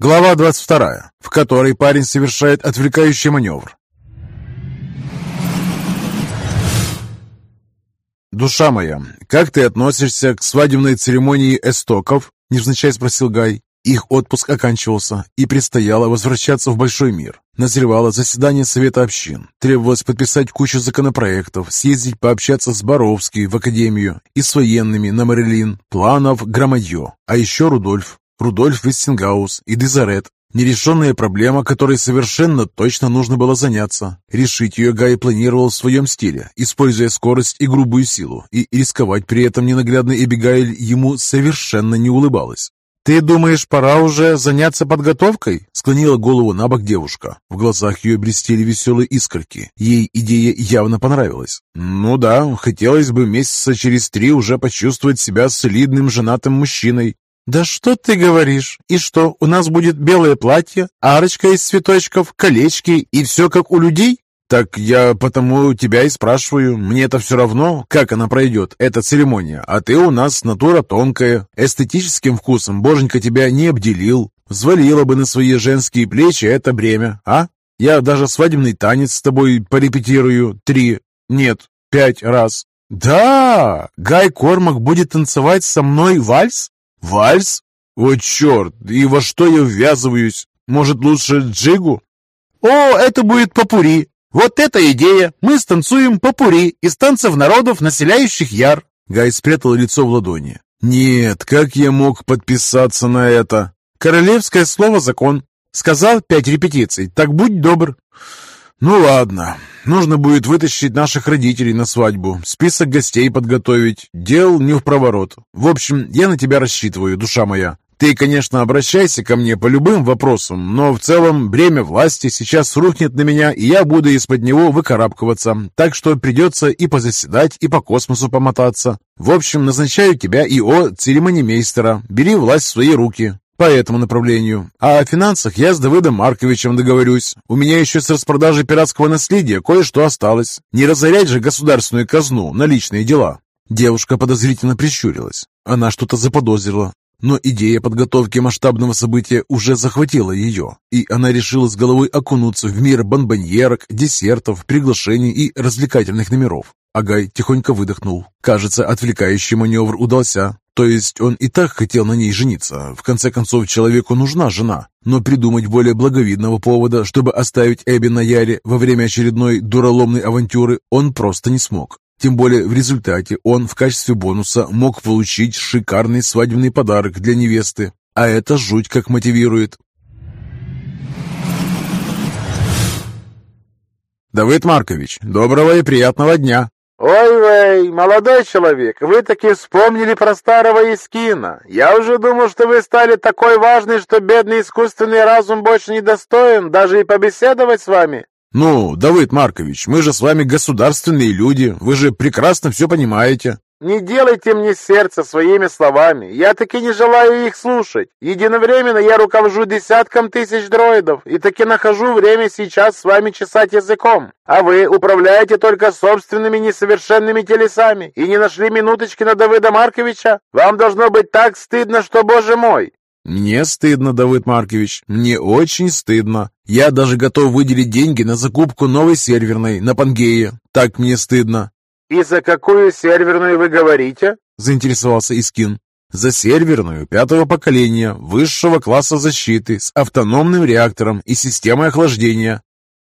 Глава 22, в которой парень совершает отвлекающий маневр. «Душа моя, как ты относишься к свадебной церемонии эстоков?» – невзначай спросил Гай. Их отпуск оканчивался, и предстояло возвращаться в большой мир. Назревало заседание Совета общин. Требовалось подписать кучу законопроектов, съездить пообщаться с Боровски в Академию и с военными на Марилин, планов громадье. А еще Рудольф, Рудольф Вестингаус и Дезарет, Нерешенная проблема, которой совершенно точно нужно было заняться. Решить ее Гай планировал в своем стиле, используя скорость и грубую силу, и рисковать при этом ненаглядной Эбигайль ему совершенно не улыбалась. «Ты думаешь, пора уже заняться подготовкой?» Склонила голову на бок девушка. В глазах ее блестели веселые искорки. Ей идея явно понравилась. «Ну да, хотелось бы месяца через три уже почувствовать себя солидным женатым мужчиной. «Да что ты говоришь? И что, у нас будет белое платье, арочка из цветочков, колечки и все как у людей?» «Так я потому тебя и спрашиваю. Мне это все равно, как она пройдет, эта церемония. А ты у нас натура тонкая. Эстетическим вкусом боженька тебя не обделил. Взвалила бы на свои женские плечи это бремя, а? Я даже свадебный танец с тобой порепетирую три, нет, пять раз». «Да! Гай Кормак будет танцевать со мной вальс?» «Вальс? О, черт! И во что я ввязываюсь? Может, лучше джигу?» «О, это будет попури! Вот эта идея! Мы станцуем попури из танцев народов, населяющих Яр!» Гай спрятал лицо в ладони. «Нет, как я мог подписаться на это?» «Королевское слово закон. Сказал пять репетиций, так будь добр». «Ну ладно, нужно будет вытащить наших родителей на свадьбу, список гостей подготовить, дел не в проворот. В общем, я на тебя рассчитываю, душа моя. Ты, конечно, обращайся ко мне по любым вопросам, но в целом бремя власти сейчас рухнет на меня, и я буду из-под него выкарабкиваться, так что придется и позаседать, и по космосу помотаться. В общем, назначаю тебя ИО церемонимейстера. Бери власть в свои руки по этому направлению. А о финансах я с Давыдом Марковичем договорюсь. У меня еще с распродажей пиратского наследия кое-что осталось. Не разорять же государственную казну на личные дела». Девушка подозрительно прищурилась. Она что-то заподозрила, но идея подготовки масштабного события уже захватила ее, и она решила с головой окунуться в мир бомбоньерок, десертов, приглашений и развлекательных номеров. Агай тихонько выдохнул. Кажется, отвлекающий маневр удался. То есть он и так хотел на ней жениться. В конце концов, человеку нужна жена. Но придумать более благовидного повода, чтобы оставить Эбби на Яре во время очередной дураломной авантюры, он просто не смог. Тем более в результате он в качестве бонуса мог получить шикарный свадебный подарок для невесты. А это жуть как мотивирует. «Давид Маркович, доброго и приятного дня!» «Ой-вей, молодой человек, вы таки вспомнили про старого Искина. Я уже думал, что вы стали такой важной, что бедный искусственный разум больше не достоин даже и побеседовать с вами». «Ну, Давыд Маркович, мы же с вами государственные люди, вы же прекрасно все понимаете». Не делайте мне сердце своими словами. Я таки не желаю их слушать. Единовременно я руковожу десятком тысяч дроидов и таки нахожу время сейчас с вами чесать языком. А вы управляете только собственными несовершенными телесами и не нашли минуточки на Давыда Марковича? Вам должно быть так стыдно, что, боже мой!» «Мне стыдно, Давыд Маркович, мне очень стыдно. Я даже готов выделить деньги на закупку новой серверной на Пангее. Так мне стыдно. «И за какую серверную вы говорите?» – заинтересовался Искин. «За серверную пятого поколения, высшего класса защиты, с автономным реактором и системой охлаждения».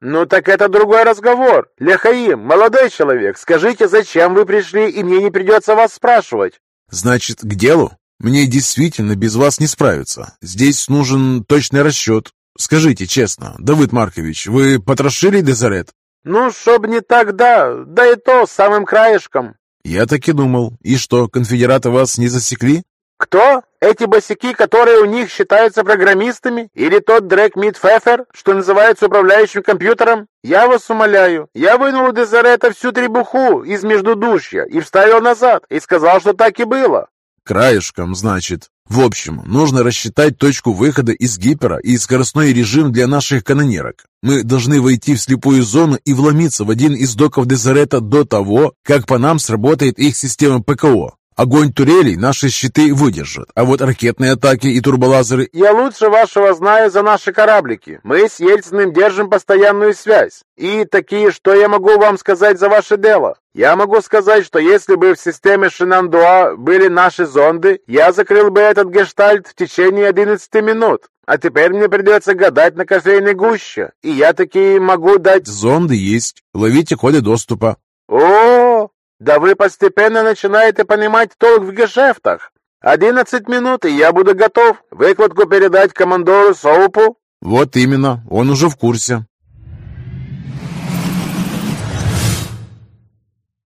«Ну так это другой разговор. Лехаим, молодой человек, скажите, зачем вы пришли, и мне не придется вас спрашивать?» «Значит, к делу? Мне действительно без вас не справиться. Здесь нужен точный расчет. Скажите честно, Давыд Маркович, вы потрошили Дезерет?» «Ну, чтоб не тогда, да и то самым краешком». «Я так и думал. И что, конфедераты вас не засекли?» «Кто? Эти босики, которые у них считаются программистами? Или тот Дрек Мидфефер, что называется управляющим компьютером? Я вас умоляю, я вынул у Дезерета всю требуху из междудушья и вставил назад, и сказал, что так и было». «Краешком, значит. В общем, нужно рассчитать точку выхода из гипера и скоростной режим для наших канонерок. Мы должны войти в слепую зону и вломиться в один из доков Дезерета до того, как по нам сработает их система ПКО. Огонь турелей наши щиты выдержат, а вот ракетные атаки и турболазеры... Я лучше вашего знаю за наши кораблики. Мы с Ельциным держим постоянную связь. И такие, что я могу вам сказать за ваше дело? Я могу сказать, что если бы в системе Шинандуа были наши зонды, я закрыл бы этот гештальт в течение 11 минут. А теперь мне придется гадать на кофейной гуще, и я такие могу дать... Зонды есть. Ловите коды доступа. О, да вы постепенно начинаете понимать толк в гешефтах. Одиннадцать минут, и я буду готов. Выкладку передать командору Соупу. Вот именно, он уже в курсе.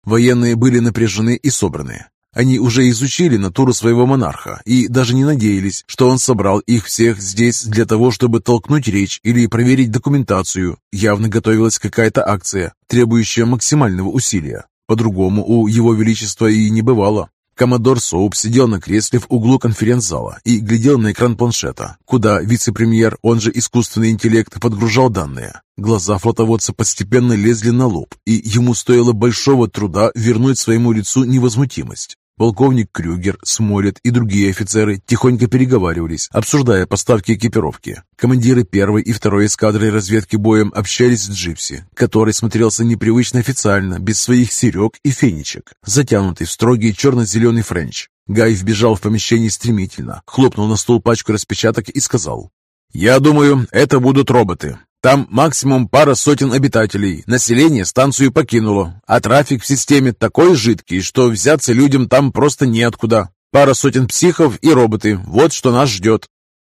Военные были напряжены и собраны. Они уже изучили натуру своего монарха и даже не надеялись, что он собрал их всех здесь для того, чтобы толкнуть речь или проверить документацию. Явно готовилась какая-то акция, требующая максимального усилия. По-другому у его величества и не бывало. Коммодор Соуп сидел на кресле в углу конференц-зала и глядел на экран планшета, куда вице-премьер, он же искусственный интеллект, подгружал данные. Глаза флотоводца постепенно лезли на лоб, и ему стоило большого труда вернуть своему лицу невозмутимость. Полковник Крюгер, Смолет и другие офицеры тихонько переговаривались, обсуждая поставки экипировки. Командиры первой и второй эскадры разведки боем общались с Джипси, который смотрелся непривычно официально, без своих серег и фенечек, затянутый в строгий черно-зеленый френч. Гай вбежал в помещение стремительно, хлопнул на стол пачку распечаток и сказал, «Я думаю, это будут роботы. Там максимум пара сотен обитателей. Население станцию покинуло, а трафик в системе такой жидкий, что взяться людям там просто неоткуда. Пара сотен психов и роботы. Вот что нас ждет.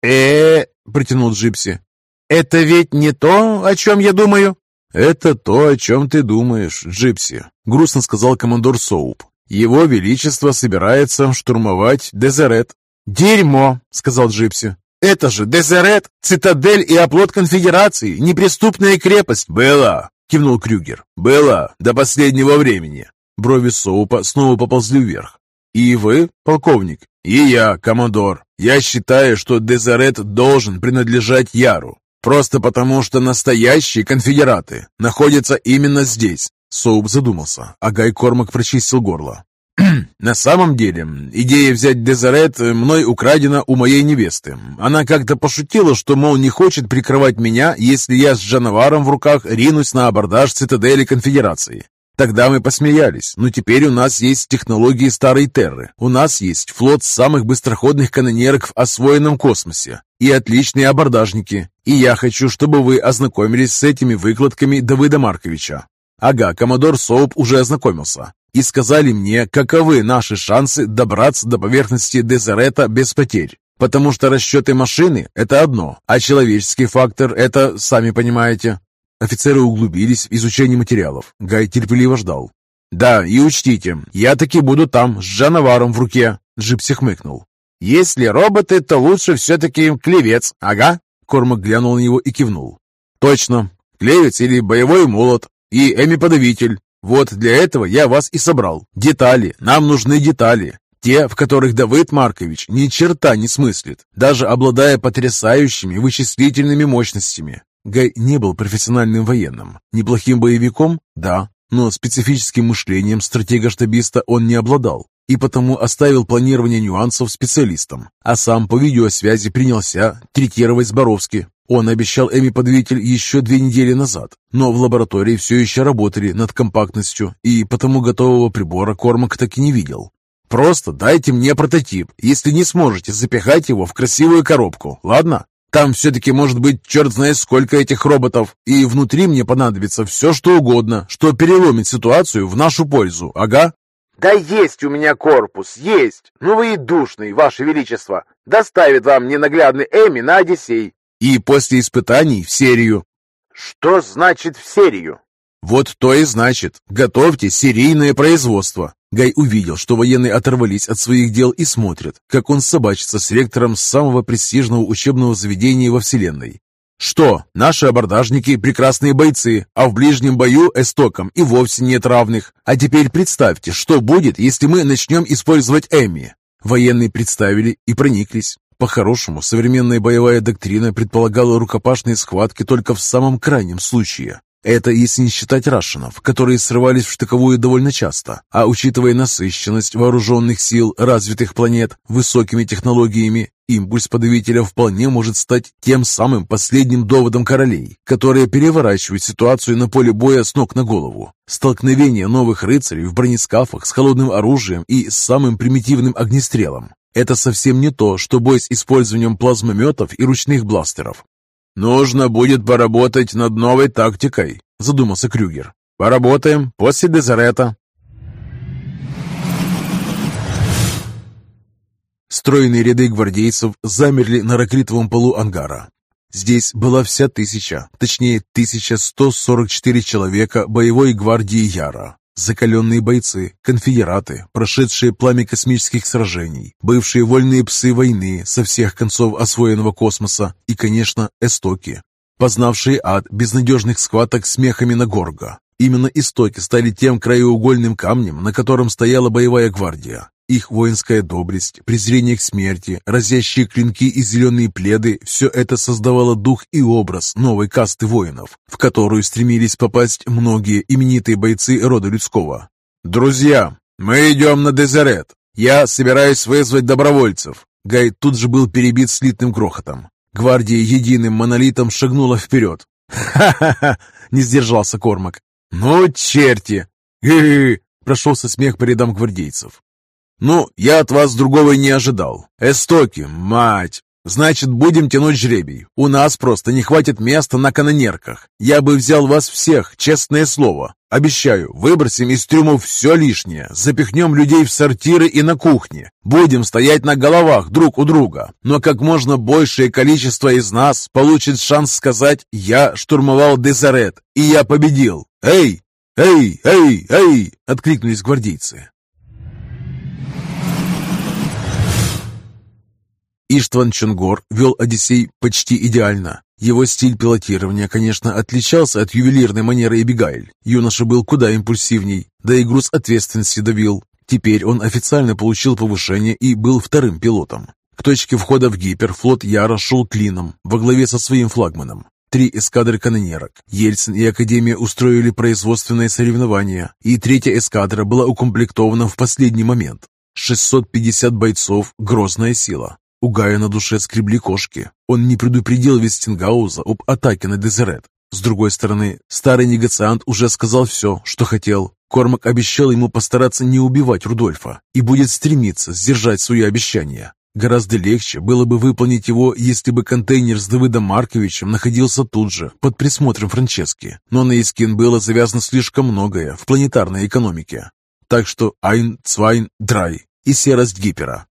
э протянул Джипси. «Это ведь не то, о чем я думаю?» «Это то, о чем ты думаешь, Джипси», — грустно сказал командор Соуп. «Его Величество собирается штурмовать Дезерет». «Дерьмо», — сказал Джипси. Это же Дезерет, цитадель и оплот конфедерации, неприступная крепость. Была, кивнул Крюгер. Была до последнего времени. Брови Соупа снова поползли вверх. «И вы, полковник?» «И я, командор. Я считаю, что Дезерет должен принадлежать Яру. Просто потому, что настоящие конфедераты находятся именно здесь». Соуп задумался, а Гай Кормак прочистил горло. На самом деле, идея взять Дезерет мной украдена у моей невесты. Она как-то пошутила, что, мол, не хочет прикрывать меня, если я с Джановаром в руках ринусь на абордаж цитадели конфедерации. Тогда мы посмеялись, но теперь у нас есть технологии старой Терры. У нас есть флот самых быстроходных канонерок в освоенном космосе и отличные абордажники. И я хочу, чтобы вы ознакомились с этими выкладками Давыда Марковича. Ага, коммодор Соуп уже ознакомился и сказали мне, каковы наши шансы добраться до поверхности Дезерета без потерь. Потому что расчеты машины – это одно, а человеческий фактор – это, сами понимаете. Офицеры углубились в изучение материалов. Гай терпеливо ждал. «Да, и учтите, я таки буду там, с Джановаром в руке», – Джипси хмыкнул. «Если роботы, то лучше все-таки клевец, ага?» Кормак глянул на него и кивнул. «Точно, клевец или боевой молот, и эми-подавитель, вот для этого я вас и собрал. Детали. Нам нужны детали. Те, в которых Давыд Маркович ни черта не смыслит, даже обладая потрясающими вычислительными мощностями. Гай не был профессиональным военным. Неплохим боевиком? Да. Но специфическим мышлением стратега-штабиста он не обладал и потому оставил планирование нюансов специалистам, а сам по видеосвязи принялся третировать Зборовски, он обещал Эми подвигатель еще две недели назад, но в лаборатории все еще работали над компактностью, и потому готового прибора Кормак так и не видел. «Просто дайте мне прототип, если не сможете запихать его в красивую коробку, ладно? Там все-таки может быть черт знает сколько этих роботов, и внутри мне понадобится все, что угодно, что переломит ситуацию в нашу пользу, ага?» «Да есть у меня корпус, есть! Ну вы и душный, ваше величество! Доставит вам ненаглядный Эми на Одиссей, и после испытаний в серию. Что значит в серию? Вот то и значит. Готовьте серийное производство. Гай увидел, что военные оторвались от своих дел и смотрят, как он собачится с ректором самого престижного учебного заведения во Вселенной. Что, наши абордажники – прекрасные бойцы, а в ближнем бою эстокам и вовсе нет равных. А теперь представьте, что будет, если мы начнем использовать Эми. Военные представили и прониклись. По-хорошему, современная боевая доктрина предполагала рукопашные схватки только в самом крайнем случае. Это если не считать рашенов, которые срывались в штыковую довольно часто, а учитывая насыщенность вооруженных сил развитых планет высокими технологиями, импульс подавителя вполне может стать тем самым последним доводом королей, которые переворачивают ситуацию на поле боя с ног на голову. Столкновение новых рыцарей в бронескафах с холодным оружием и самым примитивным огнестрелом. Это совсем не то, что бой с использованием плазмометов и ручных бластеров. «Нужно будет поработать над новой тактикой», — задумался Крюгер. «Поработаем после Дезерета». Стройные ряды гвардейцев замерли на ракритовом полу ангара. Здесь была вся тысяча, точнее 1144 человека боевой гвардии Яра. Закаленные бойцы, конфедераты, прошедшие пламя космических сражений, бывшие вольные псы войны со всех концов освоенного космоса и, конечно, эстоки, познавшие ад безнадежных схваток с мехами на Горго. Именно истоки стали тем краеугольным камнем, на котором стояла боевая гвардия. Их воинская доблесть, презрение к смерти, разящие клинки и зеленые пледы – все это создавало дух и образ новой касты воинов, в которую стремились попасть многие именитые бойцы рода людского. «Друзья, мы идем на Дезерет. Я собираюсь вызвать добровольцев». Гай тут же был перебит слитным грохотом. Гвардия единым монолитом шагнула вперед. «Ха-ха-ха!» — не сдержался Кормак. «Ну, черти!» «Хы-хы!» — прошелся смех по рядам гвардейцев. «Ну, я от вас другого не ожидал. Эстоки, мать! Значит, будем тянуть жребий. У нас просто не хватит места на канонерках. Я бы взял вас всех, честное слово. Обещаю, выбросим из трюмов все лишнее, запихнем людей в сортиры и на кухне. Будем стоять на головах друг у друга. Но как можно большее количество из нас получит шанс сказать «Я штурмовал Дезарет, и я победил». «Эй! Эй! Эй! Эй!» — откликнулись гвардейцы. Иштван Чонгор вел «Одиссей» почти идеально. Его стиль пилотирования, конечно, отличался от ювелирной манеры Эбигайль. Юноша был куда импульсивней, да и груз ответственности давил. Теперь он официально получил повышение и был вторым пилотом. К точке входа в гипер флот Яра шел клином, во главе со своим флагманом. Три эскадры канонерок. Ельцин и Академия устроили производственное соревнование, и третья эскадра была укомплектована в последний момент. 650 бойцов – грозная сила. У Гая на душе скребли кошки. Он не предупредил Вестингауза об атаке на Дезерет. С другой стороны, старый негациант уже сказал все, что хотел. Кормак обещал ему постараться не убивать Рудольфа и будет стремиться сдержать свои обещания. Гораздо легче было бы выполнить его, если бы контейнер с Давыдом Марковичем находился тут же, под присмотром Франчески. Но на Искин было завязано слишком многое в планетарной экономике. Так что Айн, Цвайн, Драй и серость гипера.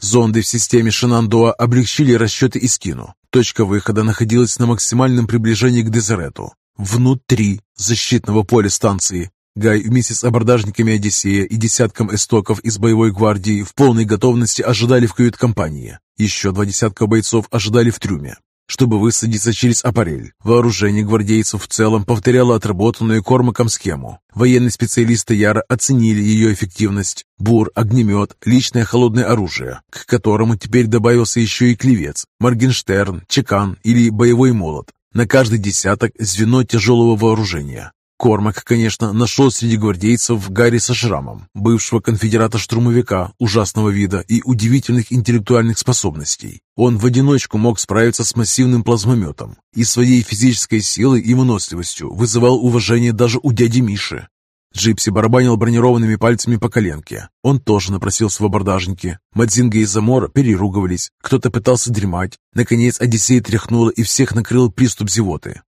Зонды в системе Шинандоа облегчили расчеты Искину. Точка выхода находилась на максимальном приближении к Дезерету. Внутри защитного поля станции Гай вместе с абордажниками Одиссея и десятком эстоков из боевой гвардии в полной готовности ожидали в кают-компании. Еще два десятка бойцов ожидали в трюме чтобы высадиться через аппарель. Вооружение гвардейцев в целом повторяло отработанную Кормаком схему. Военные специалисты Яра оценили ее эффективность. Бур, огнемет, личное холодное оружие, к которому теперь добавился еще и клевец, Моргенштерн, чекан или боевой молот. На каждый десяток звено тяжелого вооружения. Кормак, конечно, нашел среди гвардейцев Гарри со шрамом, бывшего конфедерата-штурмовика ужасного вида и удивительных интеллектуальных способностей. Он в одиночку мог справиться с массивным плазмометом и своей физической силой и выносливостью вызывал уважение даже у дяди Миши. Джипси барабанил бронированными пальцами по коленке. Он тоже напросился в абордажники. Мадзинга и Замора переругивались. Кто-то пытался дремать. Наконец Одиссей тряхнуло и всех накрыл приступ зевоты.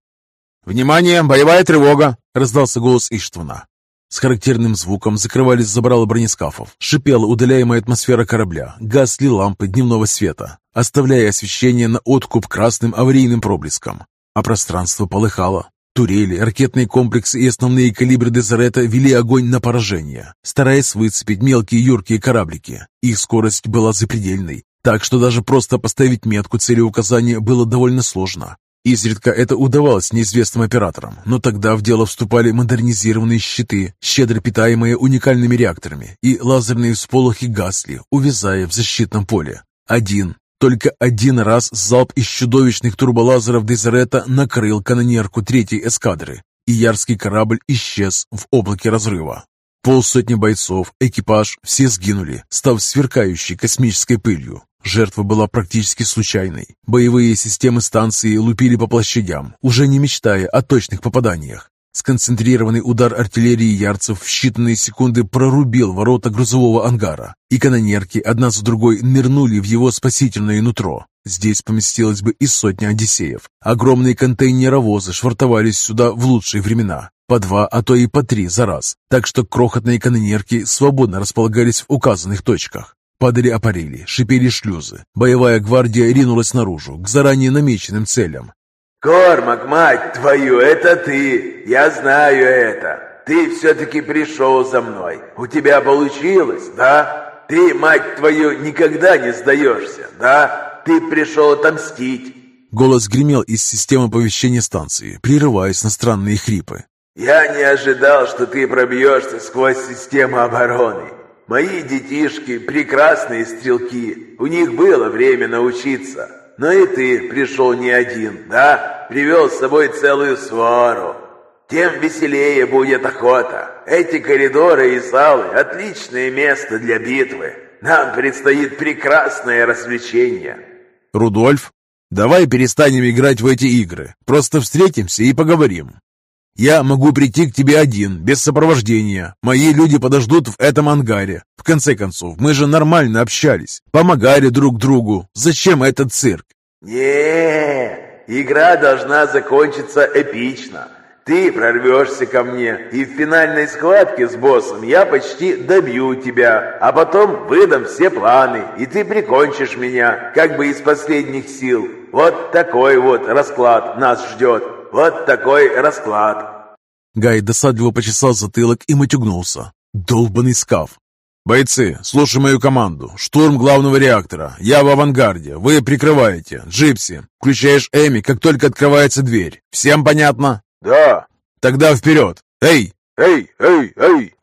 «Внимание! Боевая тревога!» — раздался голос Иштвана. С характерным звуком закрывались забрала бронескафов, шипела удаляемая атмосфера корабля, гасли лампы дневного света, оставляя освещение на откуп красным аварийным проблеском. А пространство полыхало. Турели, ракетные комплексы и основные калибры Дезерета вели огонь на поражение, стараясь выцепить мелкие юркие кораблики. Их скорость была запредельной, так что даже просто поставить метку целеуказания было довольно сложно. Изредка это удавалось неизвестным операторам, но тогда в дело вступали модернизированные щиты, щедро питаемые уникальными реакторами, и лазерные всполохи гасли, увязая в защитном поле. Один, только один раз залп из чудовищных турболазеров Дезерета накрыл канонерку третьей эскадры, и ярский корабль исчез в облаке разрыва. Полсотни бойцов, экипаж, все сгинули, став сверкающей космической пылью. Жертва была практически случайной. Боевые системы станции лупили по площадям, уже не мечтая о точных попаданиях. Сконцентрированный удар артиллерии ярцев в считанные секунды прорубил ворота грузового ангара, и канонерки одна за другой нырнули в его спасительное нутро. Здесь поместилось бы и сотня одиссеев. Огромные контейнеровозы швартовались сюда в лучшие времена, по два, а то и по три за раз, так что крохотные канонерки свободно располагались в указанных точках. Падали аппарели, шипели шлюзы. Боевая гвардия ринулась наружу, к заранее намеченным целям. «Кормак, мать твою, это ты! Я знаю это! Ты все-таки пришел за мной! У тебя получилось, да? Ты, мать твою, никогда не сдаешься, да? Ты пришел отомстить!» Голос гремел из системы оповещения станции, прерываясь на странные хрипы. «Я не ожидал, что ты пробьешься сквозь систему обороны. Мои детишки – прекрасные стрелки, у них было время научиться. Но и ты пришел не один, да? Привел с собой целую свору. Тем веселее будет охота. Эти коридоры и залы – отличное место для битвы. Нам предстоит прекрасное развлечение. Рудольф, давай перестанем играть в эти игры. Просто встретимся и поговорим. Я могу прийти к тебе один, без сопровождения. Мои люди подождут в этом ангаре. В конце концов, мы же нормально общались, помогали друг другу. Зачем этот цирк? не игра должна закончиться эпично. Ты прорвешься ко мне, и в финальной схватке с боссом я почти добью тебя, а потом выдам все планы, и ты прикончишь меня, как бы из последних сил. Вот такой вот расклад нас ждет. Вот такой расклад. Гай досадливо почесал затылок и матюгнулся. Долбанный скаф. «Бойцы, слушай мою команду. Штурм главного реактора. Я в авангарде. Вы прикрываете. Джипси, включаешь Эми, как только открывается дверь. Всем понятно?» «Да». «Тогда вперед! Эй!» «Эй, эй, эй!»